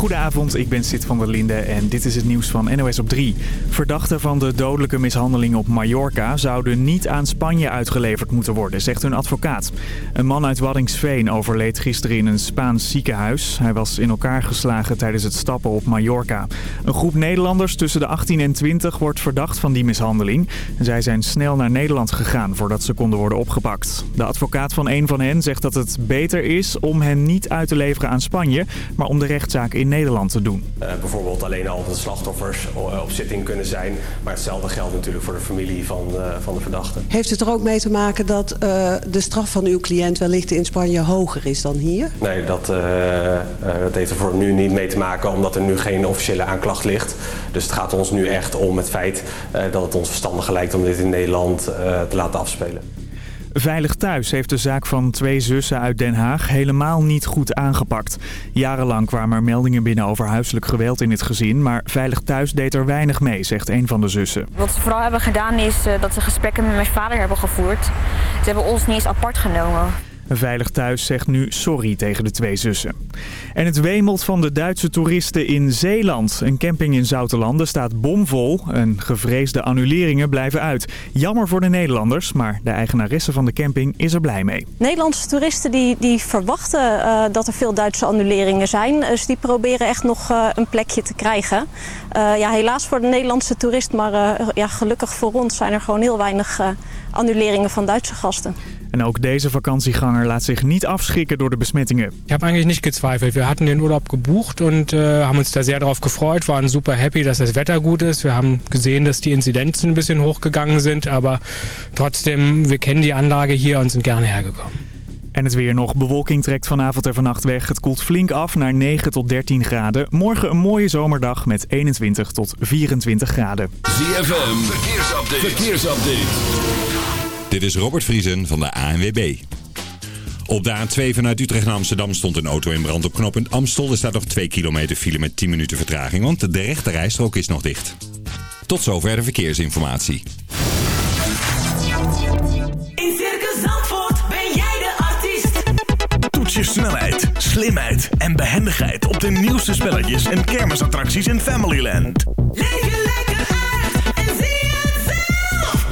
Goedenavond, ik ben Sid van der Linde en dit is het nieuws van NOS op 3. Verdachten van de dodelijke mishandeling op Mallorca zouden niet aan Spanje uitgeleverd moeten worden, zegt hun advocaat. Een man uit Waddingsveen overleed gisteren in een Spaans ziekenhuis. Hij was in elkaar geslagen tijdens het stappen op Mallorca. Een groep Nederlanders tussen de 18 en 20 wordt verdacht van die mishandeling. Zij zijn snel naar Nederland gegaan voordat ze konden worden opgepakt. De advocaat van een van hen zegt dat het beter is om hen niet uit te leveren aan Spanje, maar om de rechtszaak in Nederland te doen. Uh, bijvoorbeeld alleen al de slachtoffers op zitting kunnen zijn. Maar hetzelfde geldt natuurlijk voor de familie van, uh, van de verdachte. Heeft het er ook mee te maken dat uh, de straf van uw cliënt wellicht in Spanje hoger is dan hier? Nee, dat, dat heeft er voor nu niet mee te maken omdat er nu geen officiële aanklacht ligt. Dus het gaat ons nu echt om het feit dat het ons verstandiger lijkt om dit in Nederland te laten afspelen. Veilig Thuis heeft de zaak van twee zussen uit Den Haag helemaal niet goed aangepakt. Jarenlang kwamen er meldingen binnen over huiselijk geweld in het gezin, maar Veilig Thuis deed er weinig mee, zegt een van de zussen. Wat ze vooral hebben gedaan is uh, dat ze gesprekken met mijn vader hebben gevoerd. Ze hebben ons niet eens apart genomen. Veilig Thuis zegt nu sorry tegen de twee zussen. En het wemelt van de Duitse toeristen in Zeeland. Een camping in Zoutelanden staat bomvol en gevreesde annuleringen blijven uit. Jammer voor de Nederlanders, maar de eigenaresse van de camping is er blij mee. Nederlandse toeristen die, die verwachten uh, dat er veel Duitse annuleringen zijn. Dus die proberen echt nog uh, een plekje te krijgen. Uh, ja, helaas voor de Nederlandse toerist, maar ja, gelukkig voor ons zijn er gewoon heel weinig annuleringen van Duitse gasten. En ook deze vakantieganger laat zich niet afschrikken door de besmettingen. Ik heb eigenlijk niet getwijfeld. We hadden den Urlaub gebucht und äh, haben uns da sehr darauf gefreut, waren super happy, dass das Wetter gut ist. Wir haben gesehen, dass die Inzidenzen ein bisschen hochgegangen sind, aber trotzdem, wir kennen die Anlage hier und sind gerne hergekommen. En het weer nog. Bewolking trekt vanavond en vannacht weg. Het koelt flink af naar 9 tot 13 graden. Morgen een mooie zomerdag met 21 tot 24 graden. ZFM, verkeersupdate. verkeersupdate. Dit is Robert Vriesen van de ANWB. Op de A2 vanuit Utrecht naar Amsterdam stond een auto in brand op knooppunt Amstel. Er staat nog 2 kilometer file met 10 minuten vertraging, want de rechte rijstrook is nog dicht. Tot zover de verkeersinformatie. In Circus Zandvoort ben jij de artiest. Toets je snelheid, slimheid en behendigheid op de nieuwste spelletjes en kermisattracties in Familyland. Leef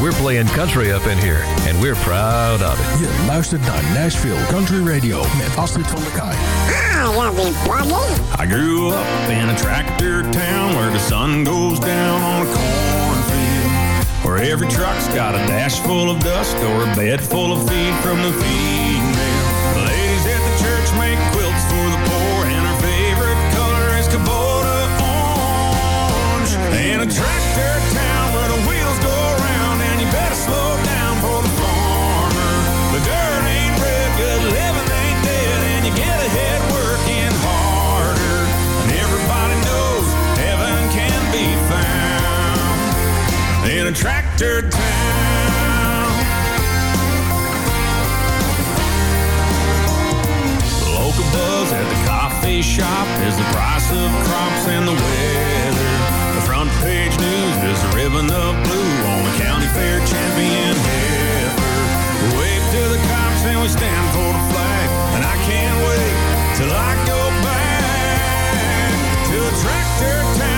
We're playing country up in here, and we're proud of it. Je luistert naar Nashville Country Radio met Astrid van der Kaai. I grew up in a tractor town where the sun goes down on a cornfield. Where every truck's got a dash full of dust or a bed full of feed from the feed mill. The ladies at the church make quilts for the poor, and her favorite color is Kubota orange. In a tractor a tractor town. The local buzz at the coffee shop is the price of crops and the weather. The front page news is the ribbon of blue on the county fair champion heifer. Wave to the cops and we stand for the flag, and I can't wait till I go back to a tractor town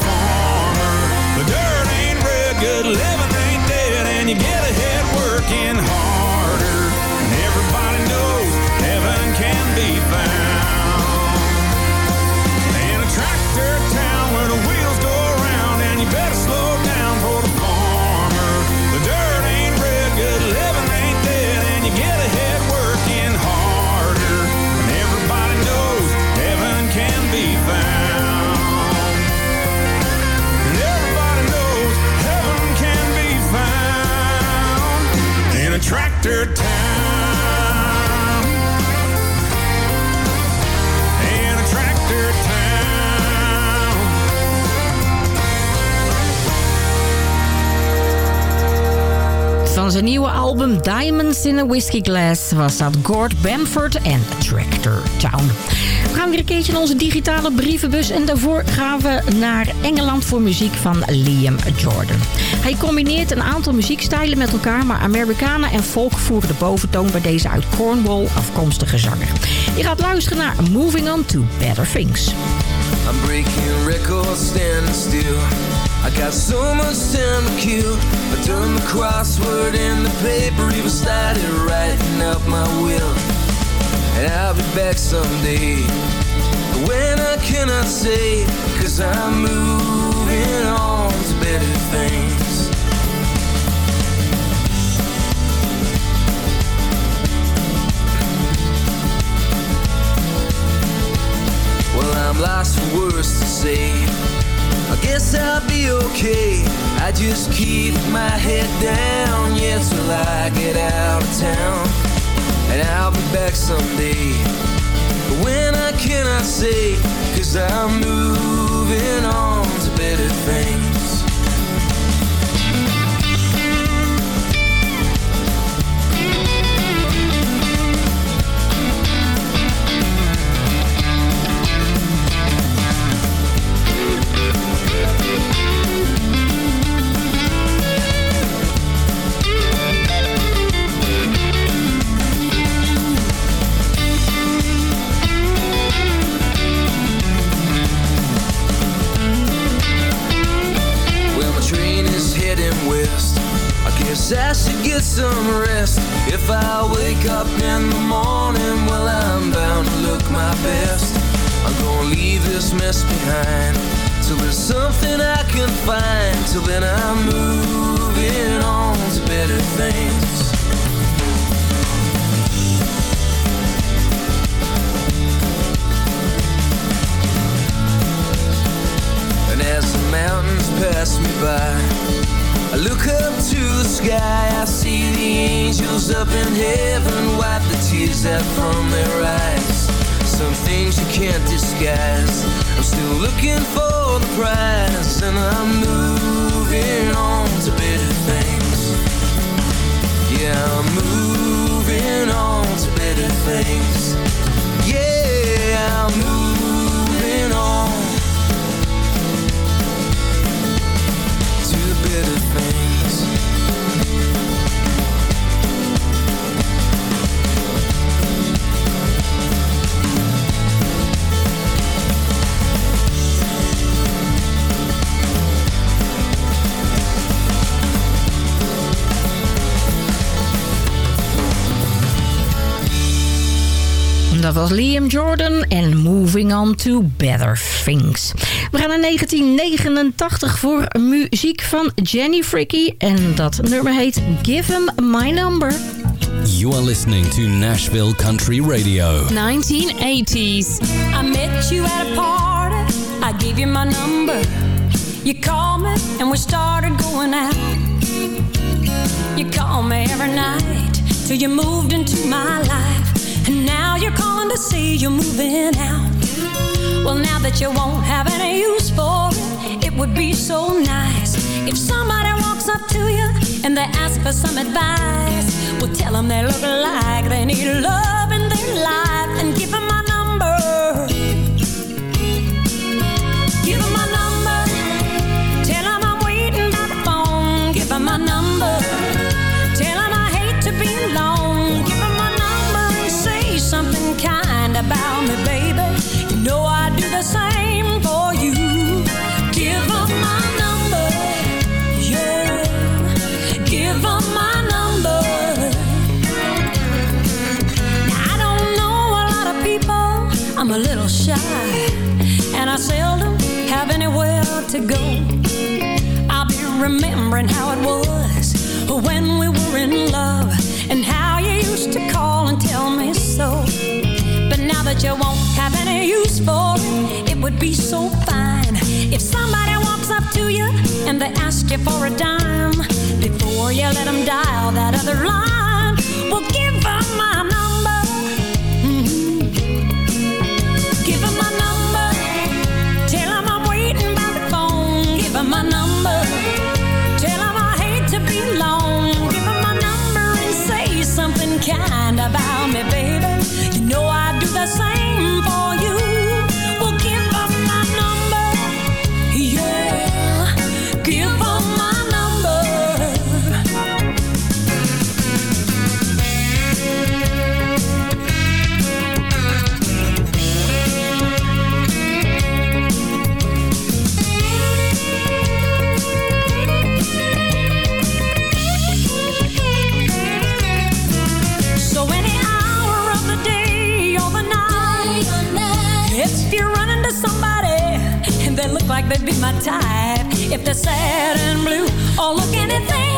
but living ain't dead and you get ahead working hard. Diamonds in a Whiskey Glass was dat Gord Bamford en Tractor Town. We gaan weer een keertje naar onze digitale brievenbus en daarvoor gaan we naar Engeland voor muziek van Liam Jordan. Hij combineert een aantal muziekstijlen met elkaar, maar Americana en folk voeren de boventoon bij deze uit Cornwall afkomstige zanger. Je gaat luisteren naar Moving On To Better Things. I'm breaking records, still. I got so much time to kill. I turned the crossword in the paper, even started writing up my will. And I'll be back someday. When I cannot say, cause I'm moving on to better things. Well, I'm lost for words to say. Guess I'll be okay. I just keep my head down, yeah, till I get out of town. And I'll be back someday. When I cannot say, cause I'm moving on to better things. Better Things. We gaan naar 1989 voor muziek van Jenny Fricky. En dat nummer heet Give Him My Number. You are listening to Nashville Country Radio. 1980s. I met you at a party. I gave you my number. You called me and we started going out. You called me every night till you moved into my life. And now you're calling to say you're moving out. Well, now that you won't have any use for it, it would be so nice if somebody walks up to you and they ask for some advice. Well, tell them they look like they need love in their life and give them to go. I'll be remembering how it was when we were in love. And how you used to call and tell me so. But now that you won't have any use for it, it would be so fine if somebody walks up to you and they ask you for a dime. Before you let them dial that other line, well, give them my kind about me, baby. You know I'd do the same for you. Type, if they're sad and blue or look anything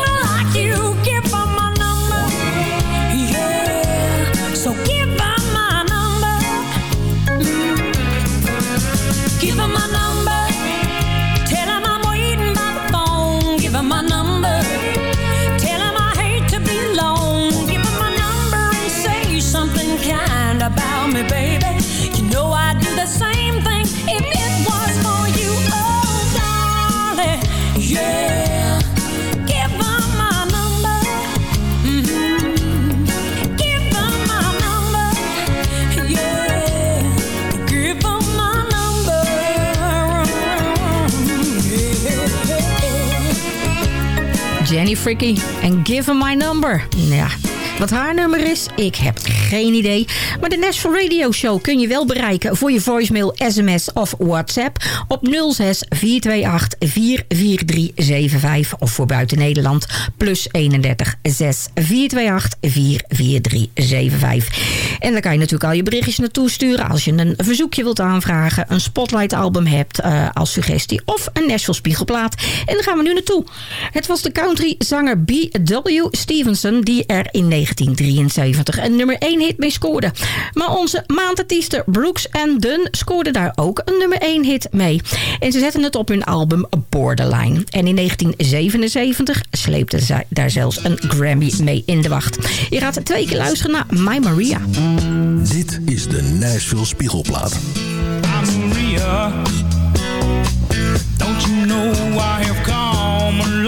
Yeah. Fricke en Give Him My Number. Ja, wat haar nummer is, ik heb geen idee. Maar de Nashville Radio Show kun je wel bereiken voor je voicemail, sms of WhatsApp op 06 428 44375 of voor buiten Nederland plus 31 6 428 44375. En dan kan je natuurlijk al je berichtjes naartoe sturen als je een verzoekje wilt aanvragen, een Spotlight album hebt eh, als suggestie of een Nashville Spiegelplaat. En daar gaan we nu naartoe. Het was de country zanger B.W. Stevenson die er in 1973 een nummer 1 hit mee scoorde. Maar onze maandartiesten Brooks en Dunn scoorden daar ook een nummer 1 hit mee. En ze zetten het op hun album Borderline. En in 1977 sleepten ze daar zelfs een Grammy mee in de wacht. Je gaat twee keer luisteren naar My Maria. Dit is de Nashville Spiegelplaat. I'm Maria. Don't you know I have come a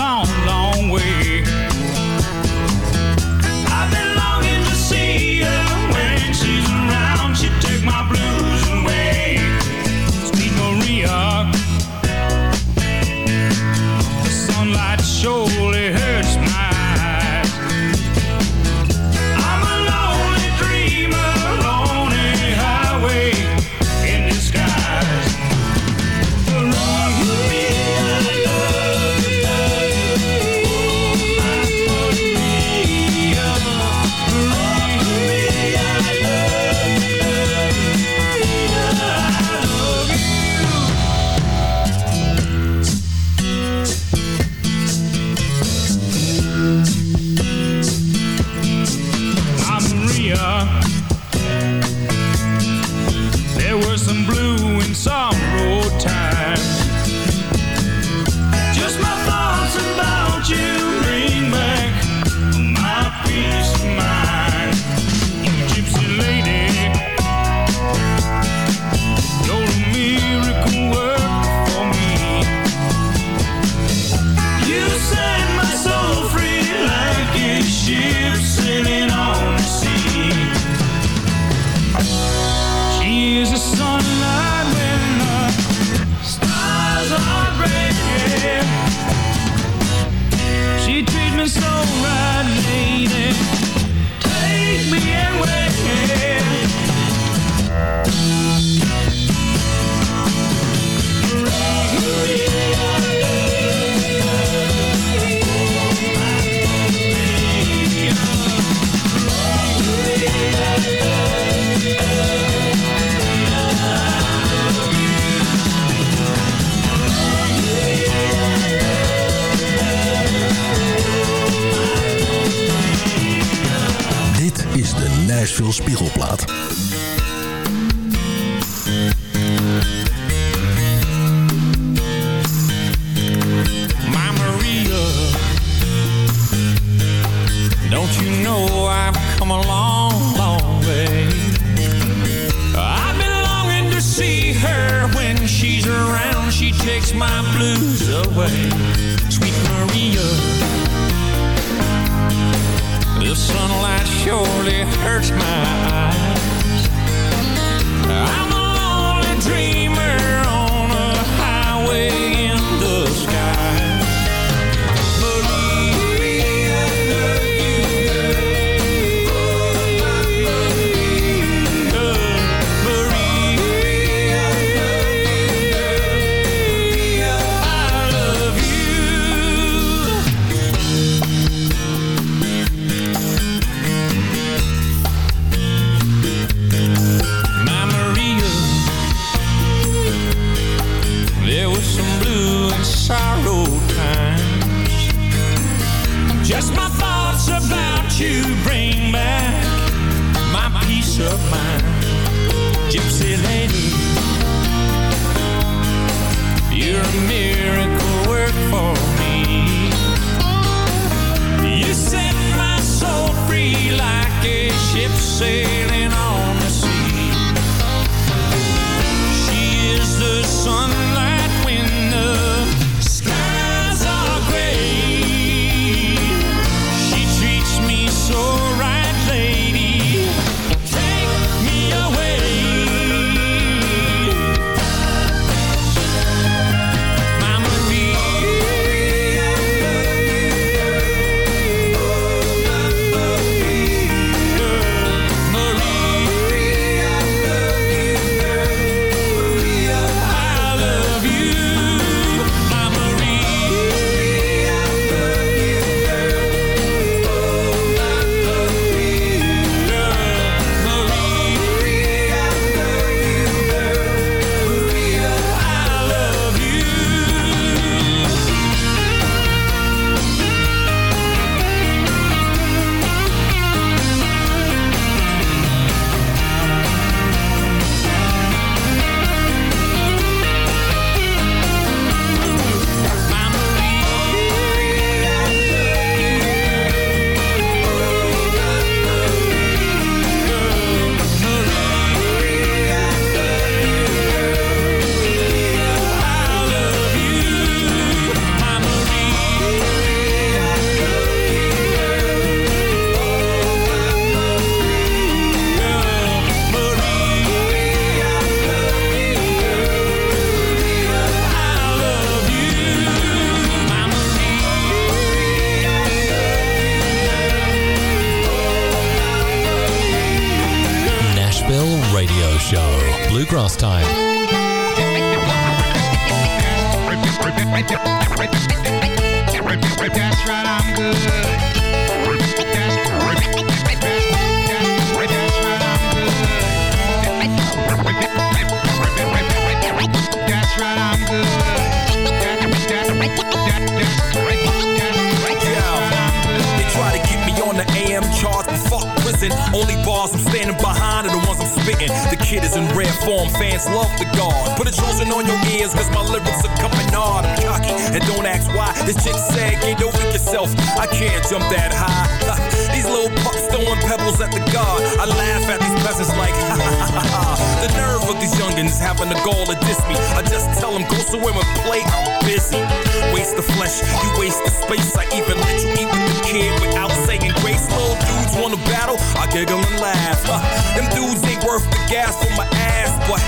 Waste the flesh, you waste the space. I even let you eat with the kid without saying grace. Little dudes wanna battle, I giggle and laugh. Huh. Them dudes ain't worth the gas for my ass, but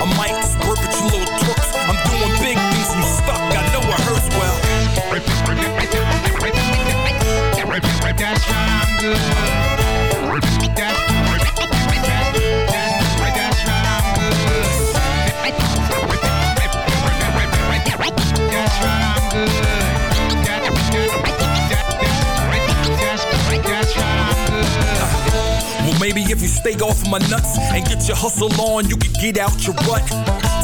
I might stay off of my nuts and get your hustle on, you can get out your rut.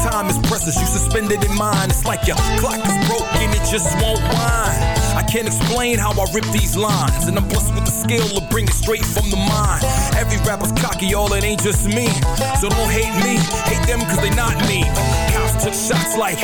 Time is precious, you suspended in mine. It's like your clock is broken, it just won't wind. I can't explain how I rip these lines, and I'm blessed with the skill to bring it straight from the mind. Every rapper's cocky, all it ain't just me. So don't hate me, hate them cause they not me. Cops took shots like,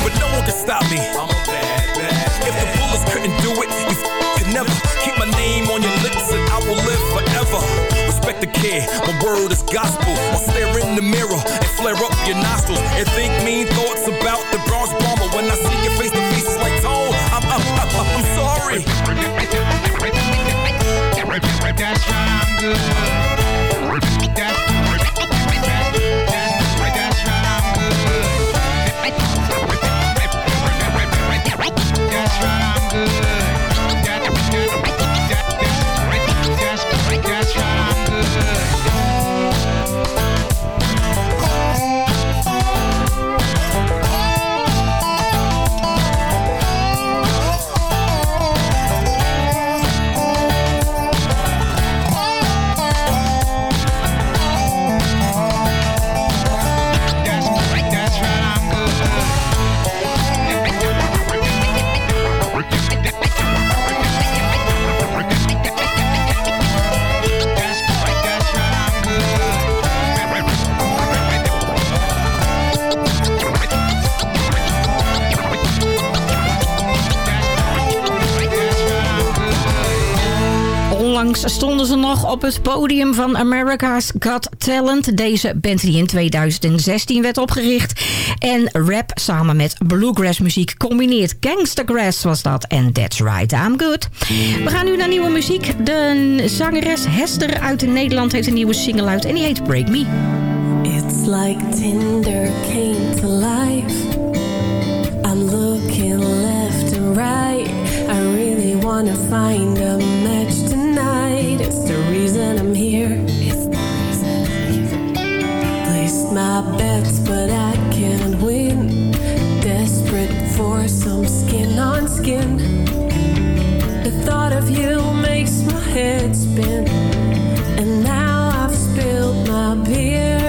but no one can stop me. I'm a bad, bad. If the bullets couldn't do it, you could never keep my name on your lips, and I will live forever. Respect the kid, my word is gospel. I'll stare in the mirror and flare up your nostrils and think mean thoughts about the Bronx bomber. When I see your face to face, it's like oh, tone. I'm, I'm, I'm, I'm sorry. That's right, I'm good. That's that's I'm good. That's right, I'm good. Stonden ze nog op het podium van America's Got Talent. Deze band die in 2016 werd opgericht. En rap samen met bluegrass muziek combineert. Gangstergrass was dat. En That's Right, I'm Good. We gaan nu naar nieuwe muziek. De zangeres Hester uit Nederland heeft een nieuwe single uit. En die heet Break Me. It's like Tinder came to life. I'm looking left and right. I really wanna find a match. It's the reason I'm here. It's the reason I'm here. Placed my bets, but I can't win. Desperate for some skin on skin. The thought of you makes my head spin. And now I've spilled my beer.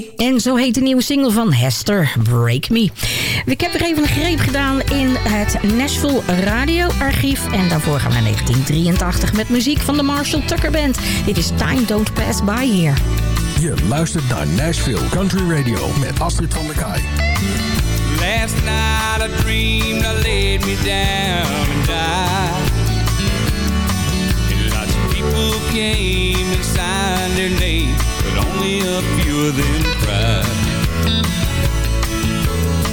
Me. En zo heet de nieuwe single van Hester, Break Me. Ik heb weer even een greep gedaan in het Nashville radioarchief. En daarvoor gaan we naar 1983 met muziek van de Marshall Tucker Band. Dit is Time Don't Pass By Here. Je luistert naar Nashville Country Radio met Astrid van der Kaai. Last night I dreamed I laid me down and died. And lots of people came and signed their only a few of them cried.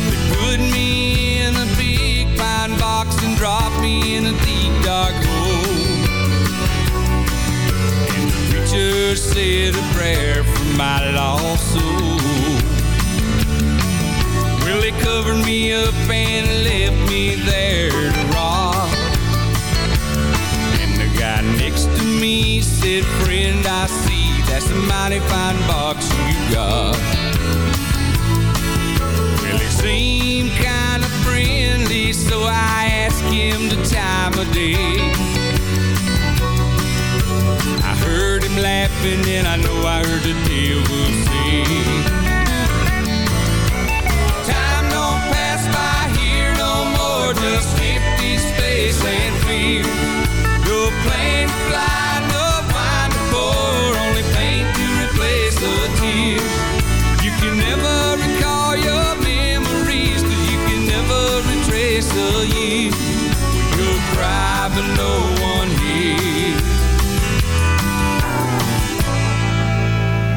They put me in a big pine box and dropped me in a deep dark hole. And the preacher said a prayer for my lost soul. Well, they covered me up and left me there to rot. And the guy next to me said, Friend, I that's a mighty fine box you got. Well, he seemed kind of friendly, so I asked him the time of day. I heard him laughing, and I know I heard the devil say. Time don't pass by here no more, just empty space and fear. No plane to a. You'll cry, but no one.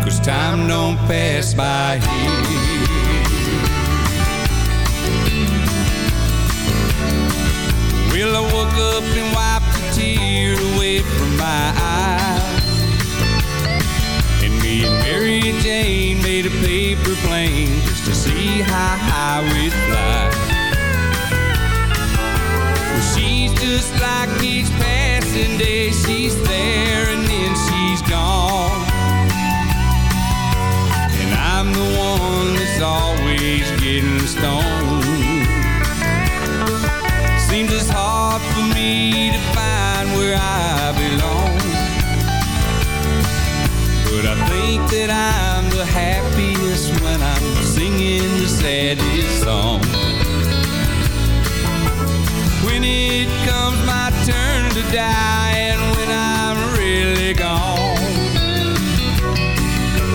Cause time don't pass by here. Well, I woke up and wiped a tear away from my eye. And me and Mary Jane made a paper plane just to see how high we'd fly. Just like each passing day. She's there and then she's gone. And I'm the one that's always getting stoned. Seems it's hard for me to find where I belong. But I think that I'm the happiest when I'm singing the saddest song. It comes my turn to die and when I'm really gone,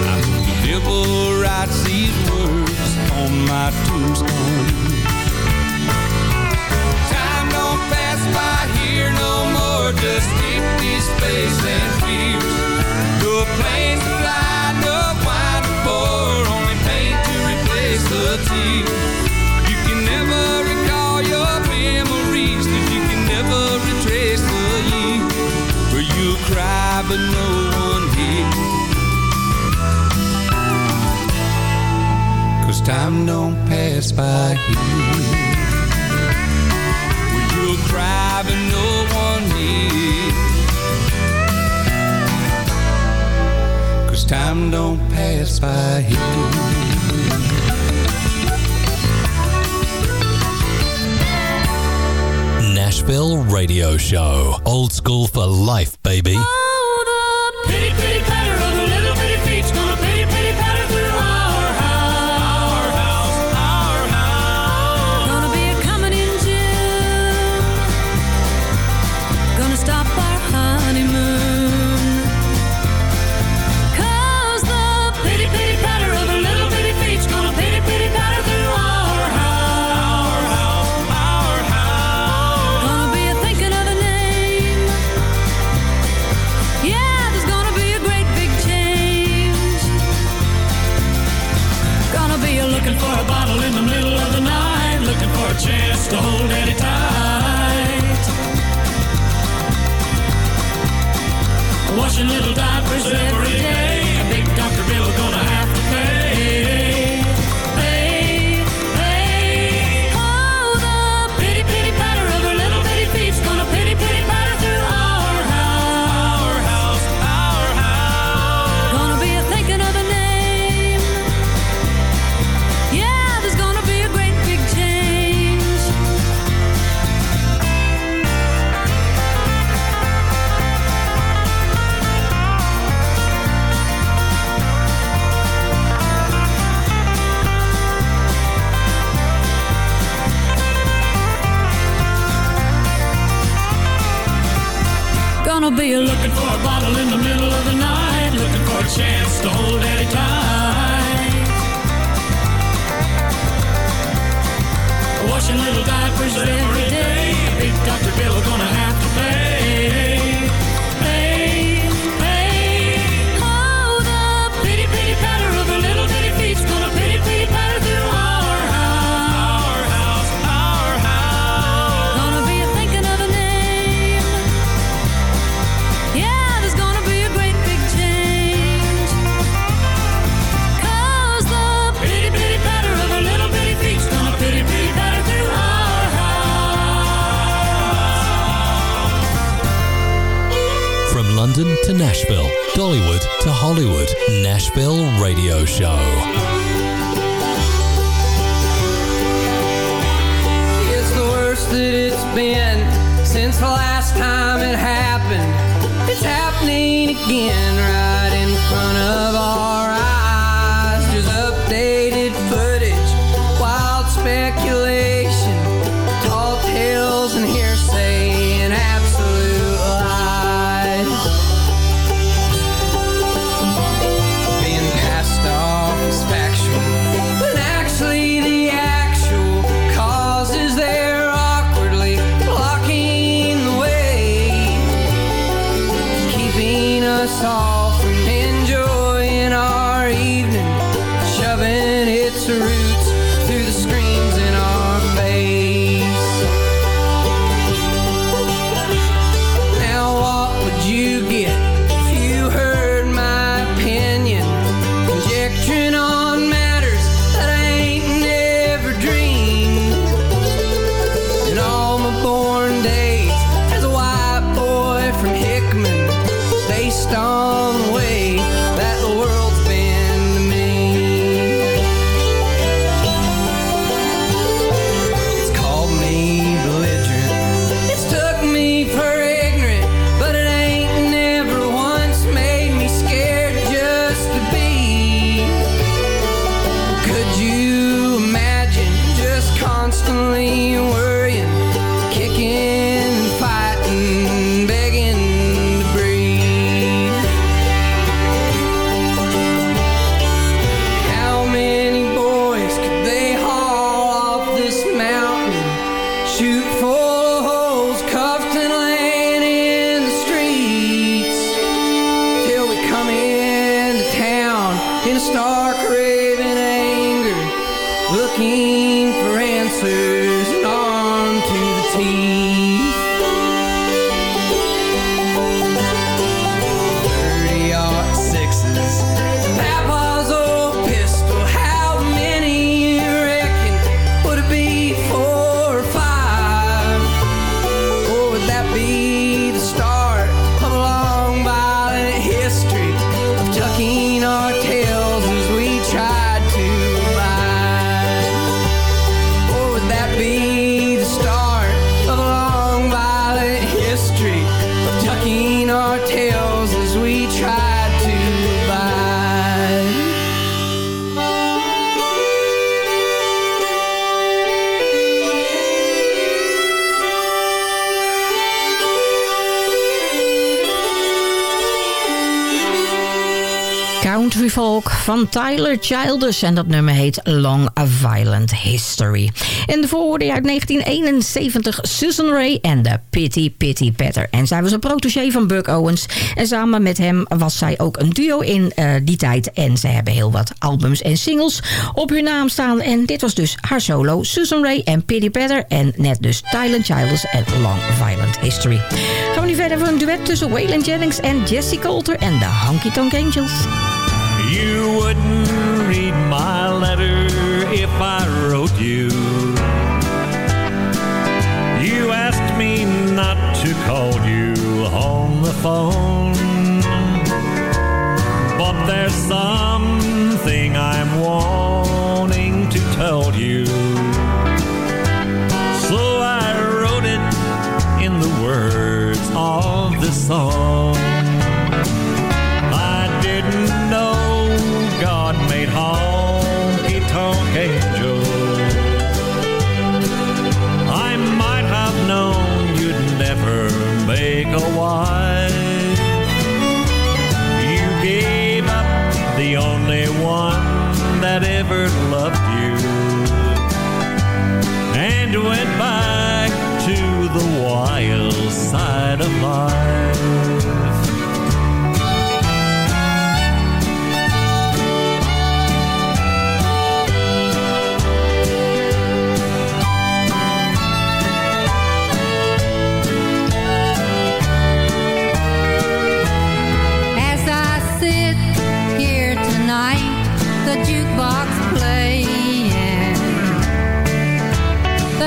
I hope the devil writes these words on my tombstone. Time don't pass by here no more, just empty space and time don't pass by you'll cry, but no one. Cause time don't pass by here. Nashville Radio Show. Old school for life, baby. Hollywood to Hollywood Nashville Radio Show. It's the worst that it's been since the last time it happened. It's happening again, right? Tyler Childers en dat nummer heet Long A Violent History. En de voorwoorden uit 1971 Susan Ray en de Pitty Pitty Patter. En zij was een protégé van Buck Owens en samen met hem was zij ook een duo in eh, die tijd. En ze hebben heel wat albums en singles op hun naam staan. En dit was dus haar solo Susan Ray en Pitty Patter en net dus Tyler Childers en Long A Violent History. Gaan we nu verder voor een duet tussen Waylon Jennings en Jesse Coulter en de Honky Tonk Angels. You wouldn't read my letter if I wrote you. You asked me not to call you on the phone. But there's something I'm wanting to tell you. So I wrote it in the words of the song. know why. You gave up the only one that ever loved you and went back to the wild side of life.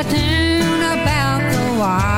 platoon about the wild.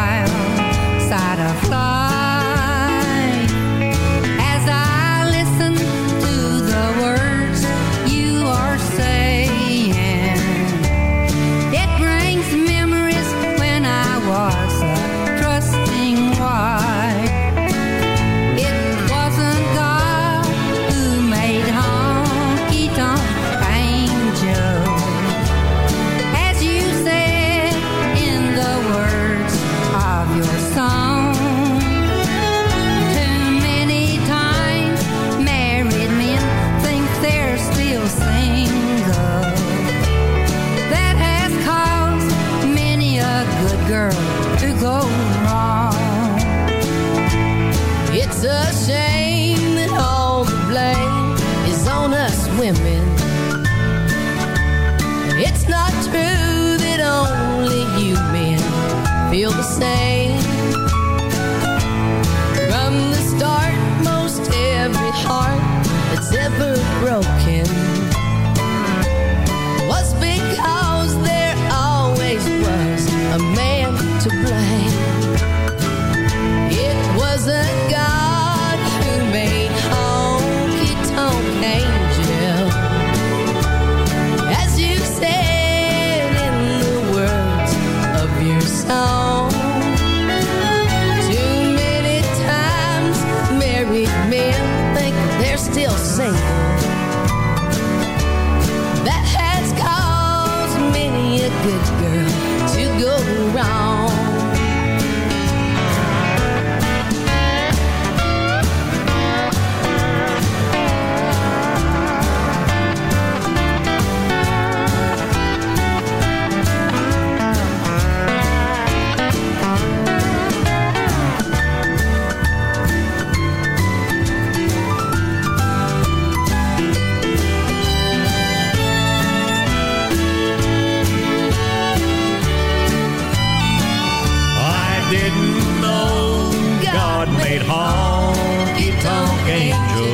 angel.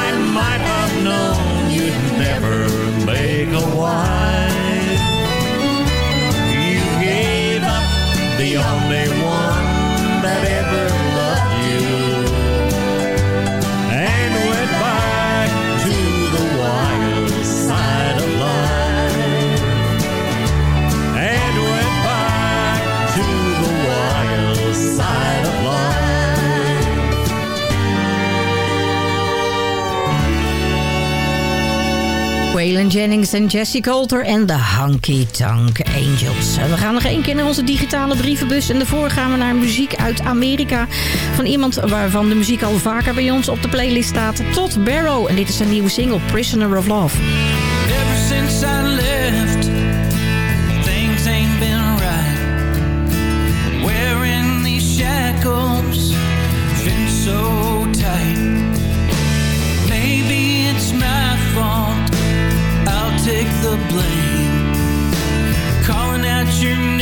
I might have known you'd never make a wife. Waylon Jennings en Jesse Coulter en de Hunky Tank Angels. We gaan nog één keer naar onze digitale brievenbus. En daarvoor gaan we naar muziek uit Amerika. Van iemand waarvan de muziek al vaker bij ons op de playlist staat. Tot Barrow. En dit is zijn nieuwe single Prisoner of Love. the blame, calling out your.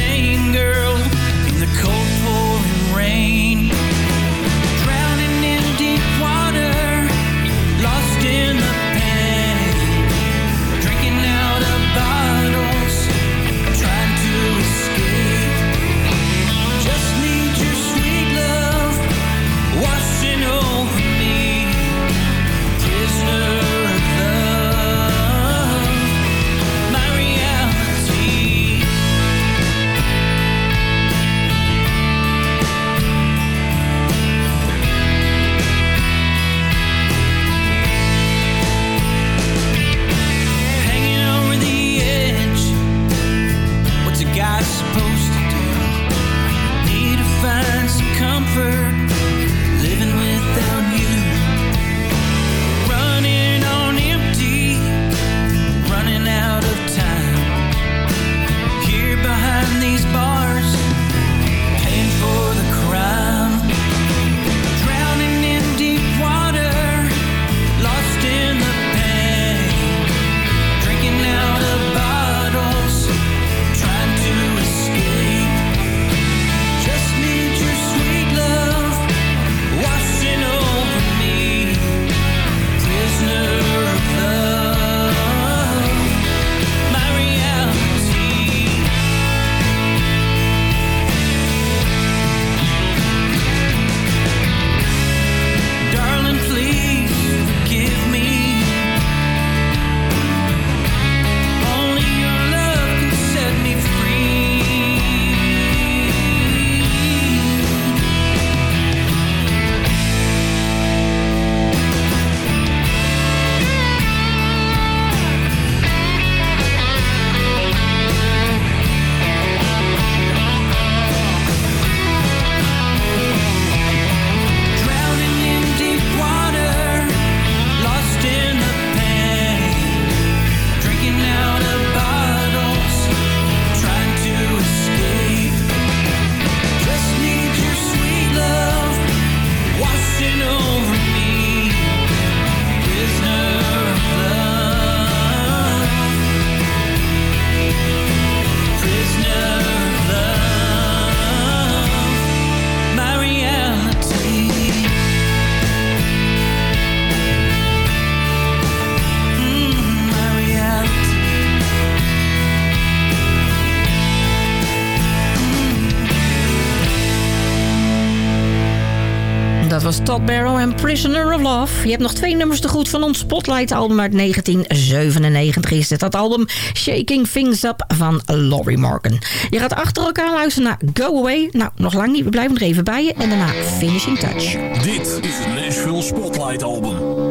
Todd Barrow en Prisoner of Love. Je hebt nog twee nummers te goed van ons Spotlight-album uit 1997. Is dit dat album Shaking Things Up van Laurie Morgan. Je gaat achter elkaar luisteren naar Go Away. Nou, nog lang niet. We blijven nog even bij je. En daarna Finishing Touch. Dit is het Nashville Spotlight Album.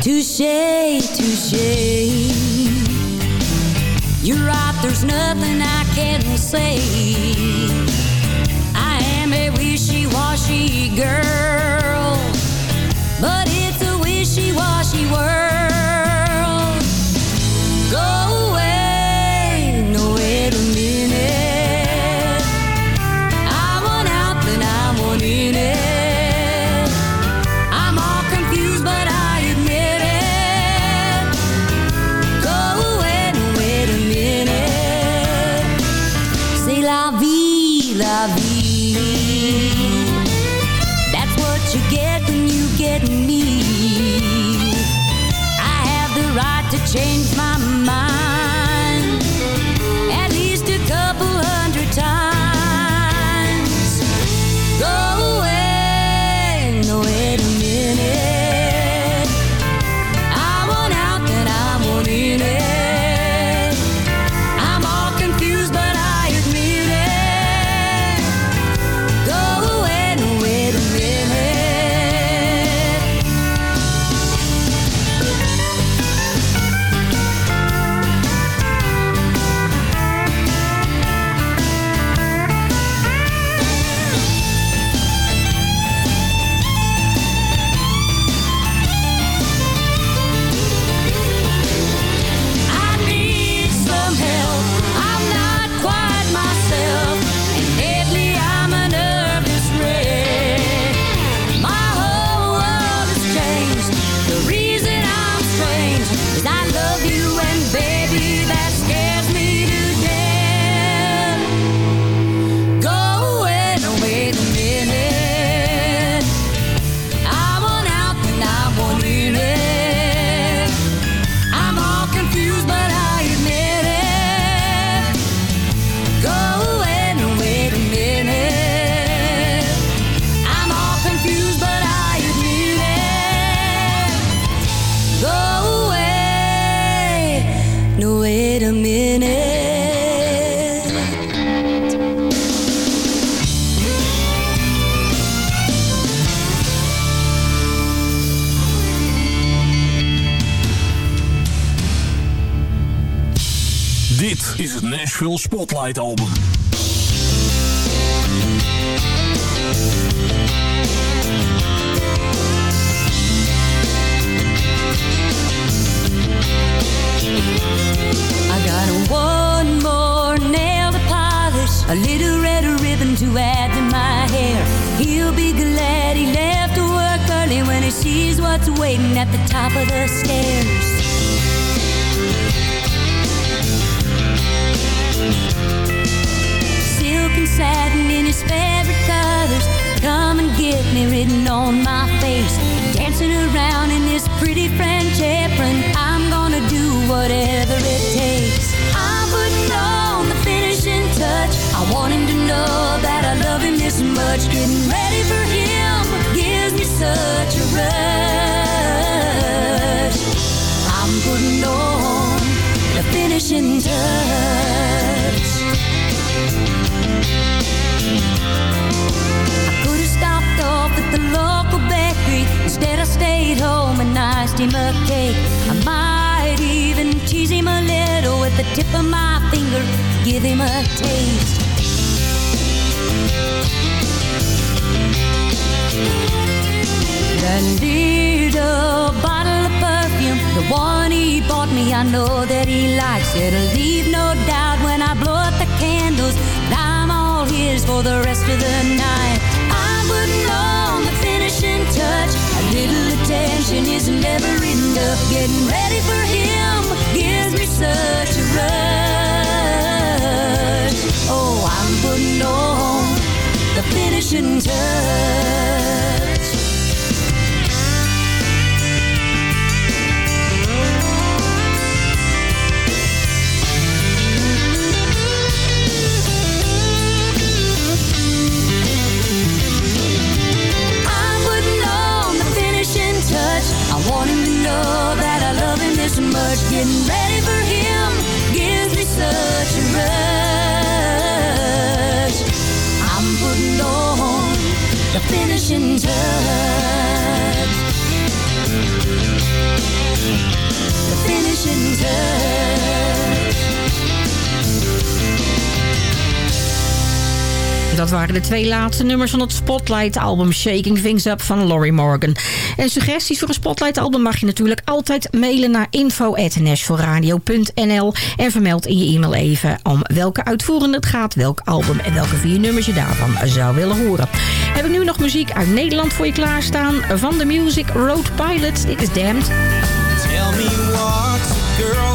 Touche, touche. You're right, there's nothing I can say. I am a wishy-washy girl, but it's a wishy-washy world. Go this much. Getting ready for him gives me such a rush. I'm putting on the finishing touch. I could have stopped off at the local bakery. Instead, I stayed home and iced him a cake. I might even tease him a little with the tip of my finger. Give him a taste. That little bottle of perfume, the one he bought me, I know that he likes. It'll leave no doubt when I blow out the candles. I'm all his for the rest of the night. I'm putting on the finishing touch. A little attention is never enough. Getting ready for him gives me such a rush. Oh, finishing touch. I'm putting on the finishing touch. I want him to know that I love him this much. Getting ready for him gives me such a rush. Finishing touch. The finishing touch. Dat waren de twee laatste nummers van het Spotlight-album Shaking Things Up van Laurie Morgan. En suggesties voor een Spotlight-album mag je natuurlijk altijd mailen naar info.nashvilleradio.nl en vermeld in je e-mail even om welke uitvoerende het gaat, welk album en welke vier nummers je daarvan zou willen horen. Heb ik nu nog muziek uit Nederland voor je klaarstaan van de Music Road Pilots. Dit is Damned. Tell me what's a girl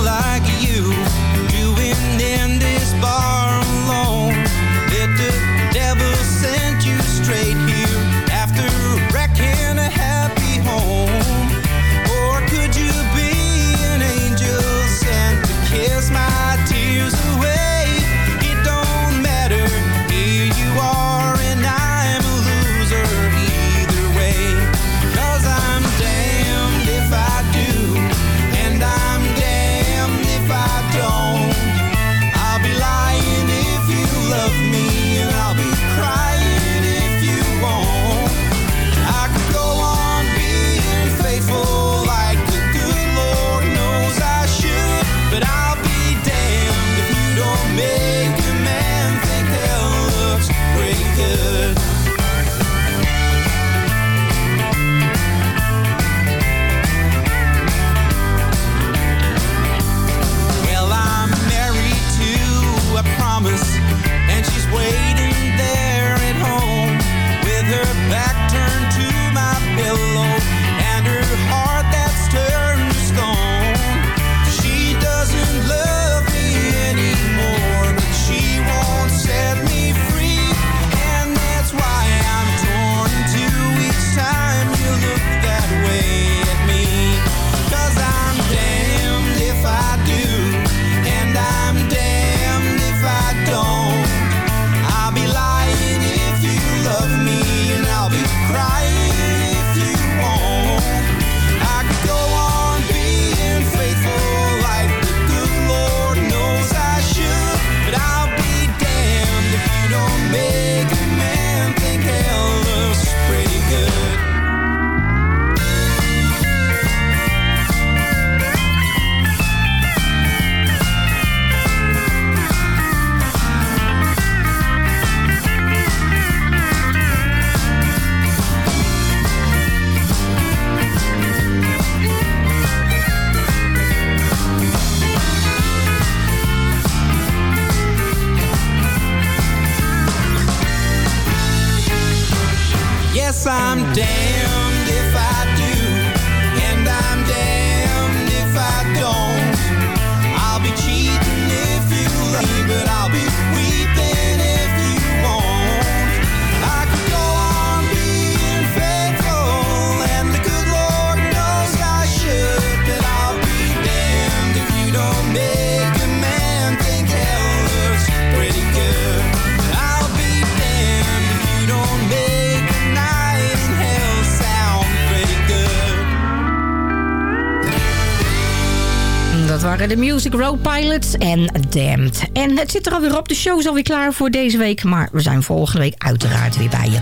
Music Road Pilots en Damned. En het zit er alweer op. De show is alweer klaar voor deze week. Maar we zijn volgende week uiteraard weer bij je.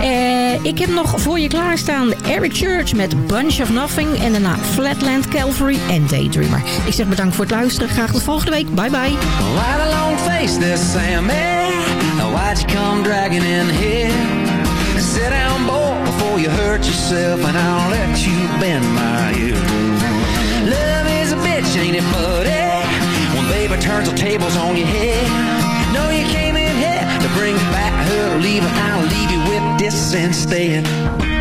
Eh, ik heb nog voor je klaarstaan Eric Church met Bunch of Nothing. En daarna Flatland Calvary en Daydreamer. Ik zeg bedankt voor het luisteren. Graag tot volgende week. Bye bye. Why the long face? Why'd you come dragging in here? Sit down, boy, before you hurt yourself, and I'll let you bend my ear. Bitch, ain't it, buddy? When baby turns the tables on your head. No, you came in here to bring back her, leave. I'll leave you with this instead.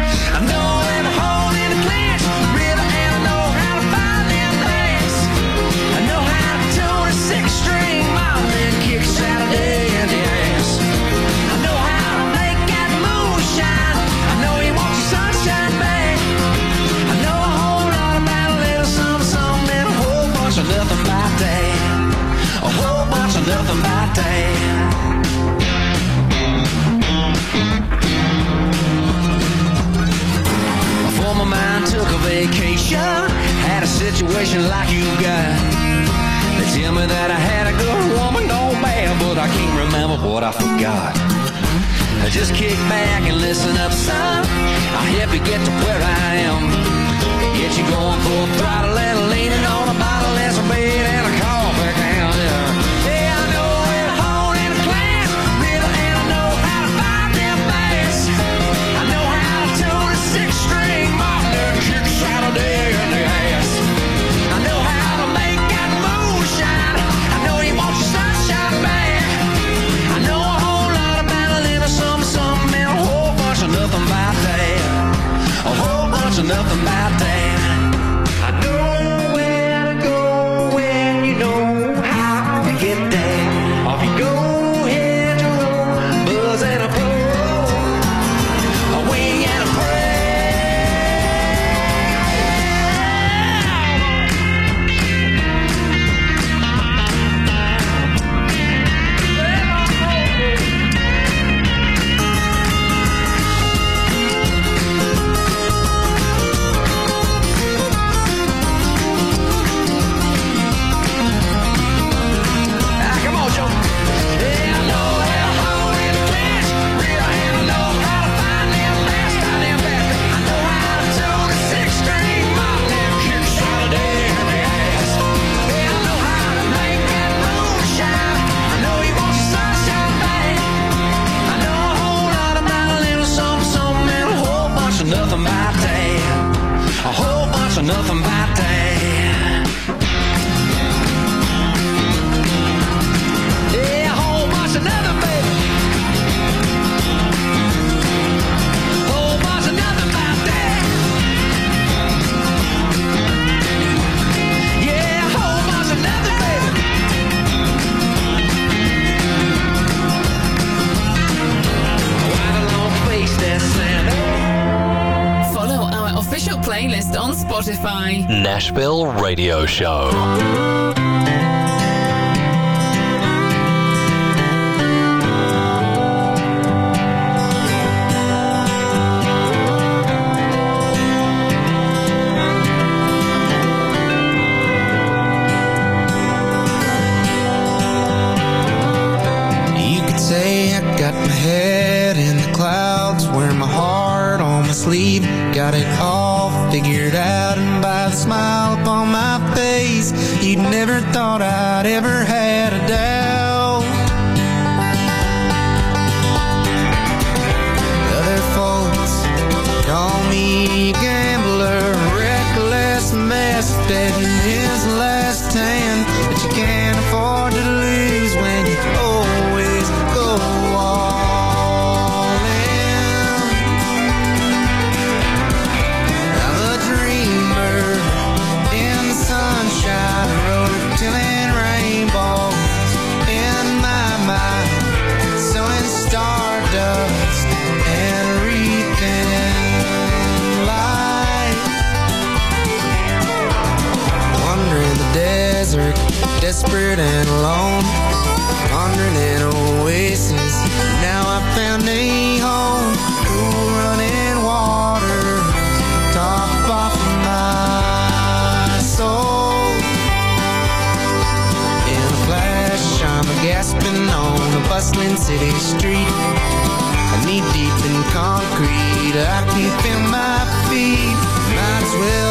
Had a situation like you got. They tell me that I had a good woman, bad But I can't remember what I forgot. Just kick back and listen up, son. I'll help you get to where I am. You going full throttle and leaning on a bottle and some bait another man. Nashville Radio Show. got my head my sleeve Got it all figured out And by the smile upon my face You'd never thought I'd ever had a doubt Other folks call me a gambler Reckless, messed up. desperate and alone Wandering in oasis. Now I found a home Cool running water Top off my soul. In a flash I'm gasping on a bustling city street. I knee deep in concrete I can feel my feet. Might as well